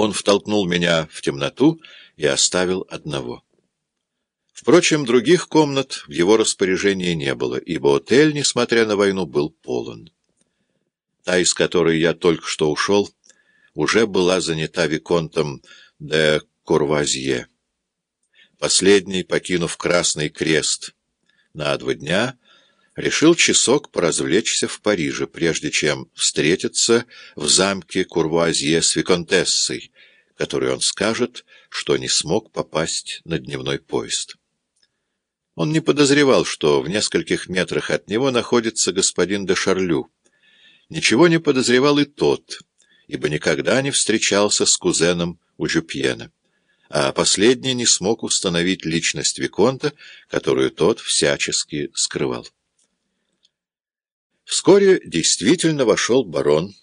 Он втолкнул меня в темноту и оставил одного. Впрочем, других комнат в его распоряжении не было, ибо отель, несмотря на войну, был полон. Та, из которой я только что ушел, уже была занята Виконтом де Курвазье. Последний, покинув Красный Крест на два дня, решил часок поразвлечься в Париже, прежде чем встретиться в замке Курвуазье с Виконтессой, которой он скажет, что не смог попасть на дневной поезд. Он не подозревал, что в нескольких метрах от него находится господин де Шарлю. Ничего не подозревал и тот, ибо никогда не встречался с кузеном у Жюпьена а последний не смог установить личность Виконта, которую тот всячески скрывал. Вскоре действительно вошел барон,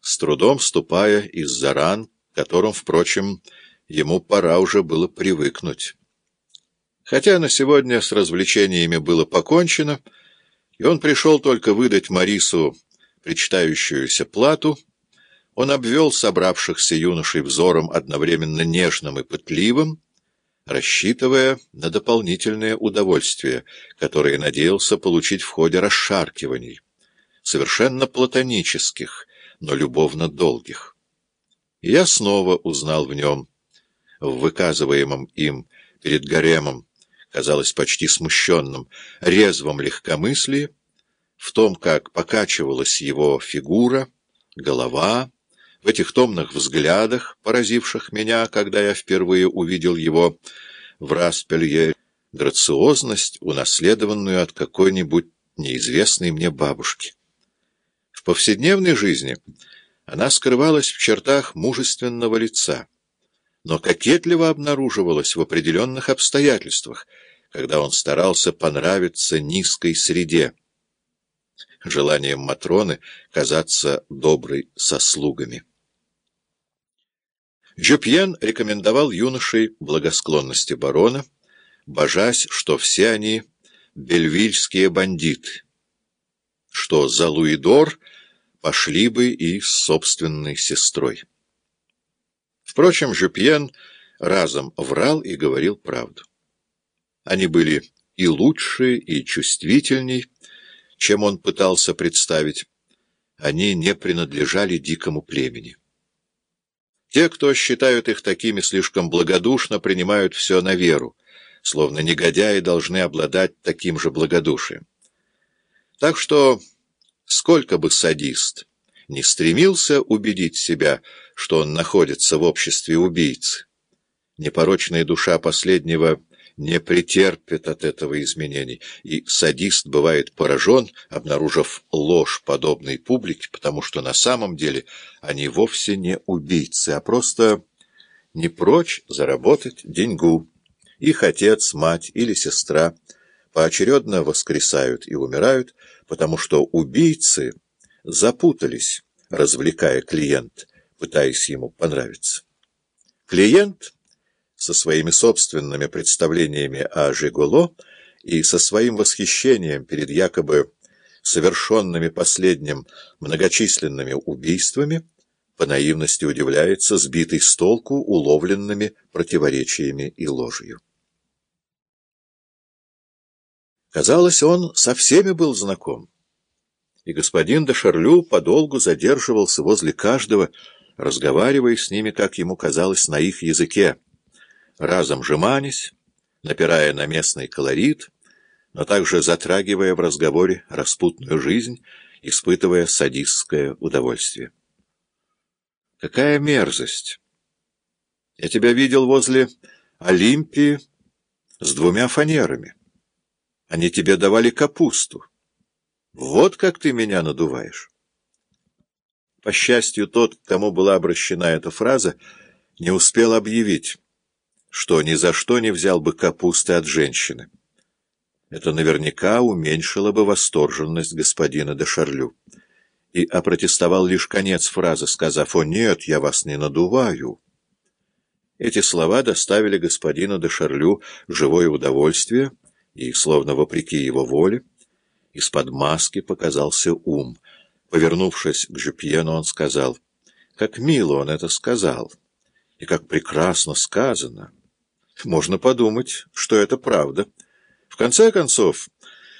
с трудом ступая из-за ран, которым, впрочем, ему пора уже было привыкнуть. Хотя на сегодня с развлечениями было покончено, и он пришел только выдать Марису причитающуюся плату, он обвел собравшихся юношей взором одновременно нежным и пытливым, рассчитывая на дополнительное удовольствие, которое надеялся получить в ходе расшаркиваний совершенно платонических, но любовно долгих. Я снова узнал в нем, в выказываемом им перед гаремом, казалось почти смущенным, резвом легкомыслии, в том, как покачивалась его фигура, голова, в этих томных взглядах, поразивших меня, когда я впервые увидел его в Распелье, грациозность, унаследованную от какой-нибудь неизвестной мне бабушки. В повседневной жизни она скрывалась в чертах мужественного лица, но кокетливо обнаруживалась в определенных обстоятельствах, когда он старался понравиться низкой среде, желанием Матроны казаться доброй со слугами. Жюпьен рекомендовал юношей благосклонности барона, божась, что все они бельвильские бандиты, что за Луидор пошли бы и с собственной сестрой. Впрочем, Жюпьен разом врал и говорил правду. Они были и лучше, и чувствительней, чем он пытался представить. Они не принадлежали дикому племени. Те, кто считают их такими, слишком благодушно принимают все на веру, словно негодяи должны обладать таким же благодушием. Так что, сколько бы садист не стремился убедить себя, что он находится в обществе убийцы, непорочная душа последнего не претерпит от этого изменений, и садист бывает поражен, обнаружив ложь подобной публике, потому что на самом деле они вовсе не убийцы, а просто не прочь заработать деньгу. Их отец, мать или сестра поочередно воскресают и умирают, потому что убийцы запутались, развлекая клиент, пытаясь ему понравиться. Клиент со своими собственными представлениями о Жиголо и со своим восхищением перед якобы совершенными последним многочисленными убийствами, по наивности удивляется сбитый с толку уловленными противоречиями и ложью. Казалось, он со всеми был знаком, и господин де Шарлю подолгу задерживался возле каждого, разговаривая с ними, как ему казалось, на их языке, разом жеманясь, напирая на местный колорит, но также затрагивая в разговоре распутную жизнь, испытывая садистское удовольствие. Какая мерзость! Я тебя видел возле Олимпии с двумя фанерами. Они тебе давали капусту. Вот как ты меня надуваешь. По счастью, тот, к кому была обращена эта фраза, не успел объявить что ни за что не взял бы капусты от женщины. Это наверняка уменьшило бы восторженность господина де Шарлю. И опротестовал лишь конец фразы, сказав «О нет, я вас не надуваю». Эти слова доставили господину де Шарлю живое удовольствие, и, словно вопреки его воле, из-под маски показался ум. Повернувшись к Жюпьену, он сказал «Как мило он это сказал» И как прекрасно сказано. Можно подумать, что это правда. В конце концов,